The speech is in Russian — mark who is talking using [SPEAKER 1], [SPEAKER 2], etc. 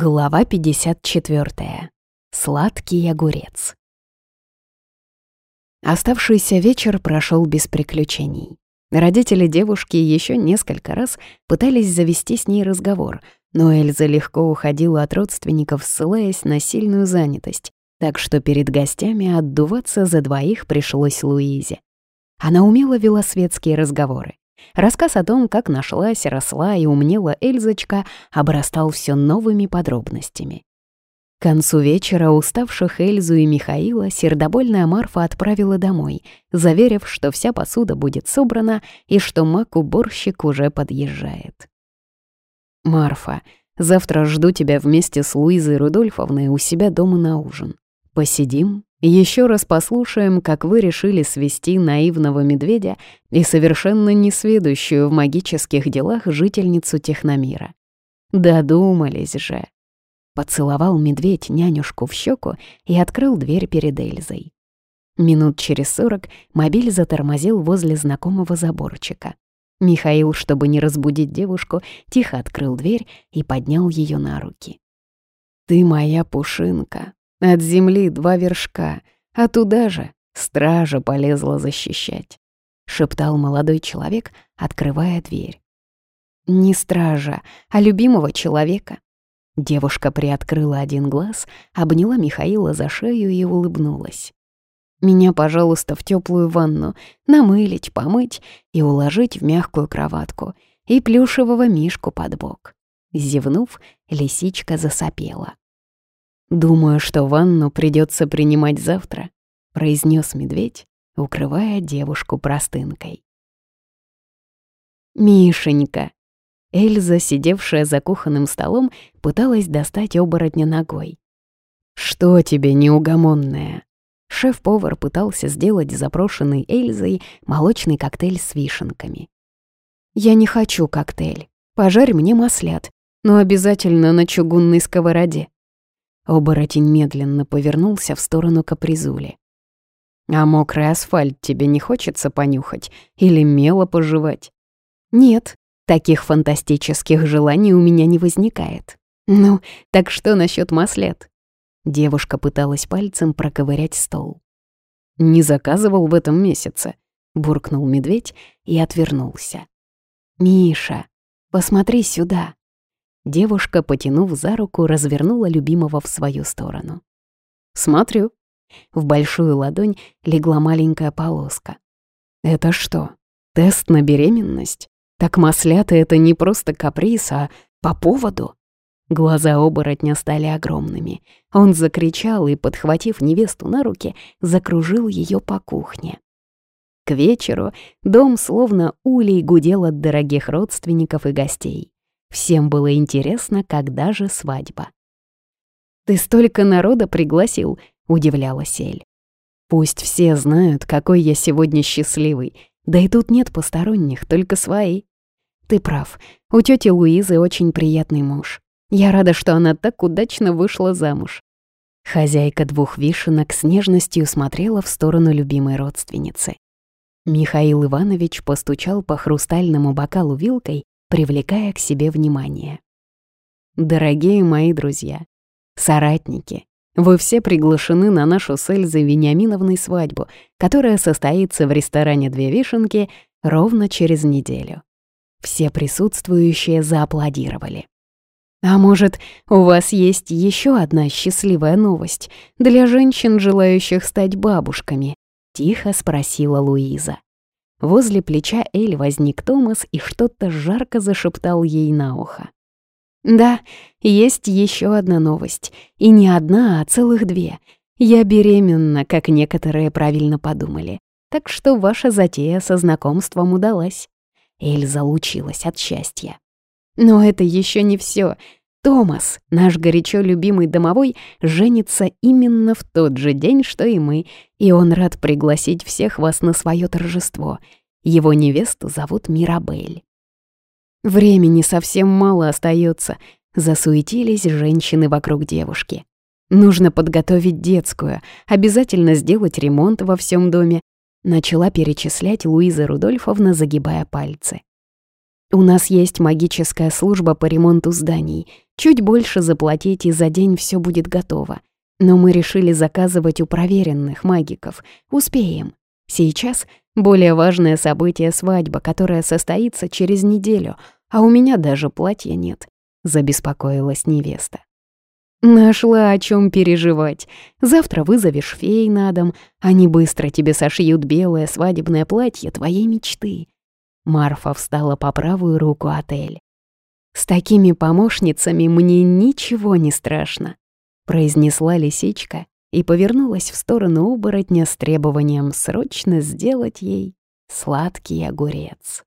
[SPEAKER 1] Глава 54. Сладкий огурец. Оставшийся вечер прошел без приключений. Родители девушки еще несколько раз пытались завести с ней разговор, но Эльза легко уходила от родственников, ссылаясь на сильную занятость, так что перед гостями отдуваться за двоих пришлось Луизе. Она умело вела светские разговоры. Рассказ о том, как нашлась, росла и умнела Эльзочка, обрастал все новыми подробностями. К концу вечера уставших Эльзу и Михаила сердобольная Марфа отправила домой, заверив, что вся посуда будет собрана и что маг-уборщик уже подъезжает. «Марфа, завтра жду тебя вместе с Луизой Рудольфовной у себя дома на ужин. Посидим, еще раз послушаем, как вы решили свести наивного медведя и совершенно несведущую в магических делах жительницу Техномира. Додумались же. Поцеловал медведь нянюшку в щеку и открыл дверь перед Эльзой. Минут через сорок мобиль затормозил возле знакомого заборчика. Михаил, чтобы не разбудить девушку, тихо открыл дверь и поднял ее на руки. «Ты моя пушинка», от земли два вершка, а туда же стража полезла защищать», — шептал молодой человек, открывая дверь. «Не стража, а любимого человека». Девушка приоткрыла один глаз, обняла Михаила за шею и улыбнулась. «Меня, пожалуйста, в теплую ванну, намылить, помыть и уложить в мягкую кроватку, и плюшевого мишку под бок». Зевнув, лисичка засопела. «Думаю, что ванну придется принимать завтра», — произнес медведь, укрывая девушку простынкой. «Мишенька!» Эльза, сидевшая за кухонным столом, пыталась достать оборотня ногой. «Что тебе, неугомонная?» Шеф-повар пытался сделать запрошенный Эльзой молочный коктейль с вишенками. «Я не хочу коктейль. Пожарь мне маслят, но обязательно на чугунной сковороде», Оборотень медленно повернулся в сторону капризули. «А мокрый асфальт тебе не хочется понюхать или мело пожевать?» «Нет, таких фантастических желаний у меня не возникает. Ну, так что насчет маслет?» Девушка пыталась пальцем проковырять стол. «Не заказывал в этом месяце», — буркнул медведь и отвернулся. «Миша, посмотри сюда», Девушка, потянув за руку, развернула любимого в свою сторону. «Смотрю». В большую ладонь легла маленькая полоска. «Это что, тест на беременность? Так маслята — это не просто каприз, а по поводу?» Глаза оборотня стали огромными. Он закричал и, подхватив невесту на руки, закружил ее по кухне. К вечеру дом словно улей гудел от дорогих родственников и гостей. Всем было интересно, когда же свадьба. «Ты столько народа пригласил», — удивлялась Эль. «Пусть все знают, какой я сегодня счастливый. Да и тут нет посторонних, только свои. Ты прав, у тети Луизы очень приятный муж. Я рада, что она так удачно вышла замуж». Хозяйка двух вишенок с нежностью смотрела в сторону любимой родственницы. Михаил Иванович постучал по хрустальному бокалу вилкой привлекая к себе внимание. Дорогие мои друзья, соратники, вы все приглашены на нашу с Эльзой Вениаминовной свадьбу, которая состоится в ресторане «Две вишенки» ровно через неделю. Все присутствующие зааплодировали. А может, у вас есть еще одна счастливая новость для женщин, желающих стать бабушками? Тихо спросила Луиза. Возле плеча Эль возник Томас и что-то жарко зашептал ей на ухо. «Да, есть еще одна новость. И не одна, а целых две. Я беременна, как некоторые правильно подумали. Так что ваша затея со знакомством удалась». Эль залучилась от счастья. Но это еще не все. Томас, наш горячо любимый домовой, женится именно в тот же день, что и мы, и он рад пригласить всех вас на свое торжество. Его невесту зовут Мирабель. Времени совсем мало остается, засуетились женщины вокруг девушки. Нужно подготовить детскую, обязательно сделать ремонт во всем доме, начала перечислять Луиза Рудольфовна, загибая пальцы. У нас есть магическая служба по ремонту зданий. Чуть больше заплатить, и за день все будет готово. Но мы решили заказывать у проверенных магиков. Успеем. Сейчас более важное событие — свадьба, которая состоится через неделю, а у меня даже платья нет», — забеспокоилась невеста. «Нашла о чем переживать. Завтра вызовешь фей на дом, они быстро тебе сошьют белое свадебное платье твоей мечты. Марфа встала по правую руку отель. «С такими помощницами мне ничего не страшно», — произнесла лисичка и повернулась в сторону оборотня с требованием срочно сделать ей сладкий огурец.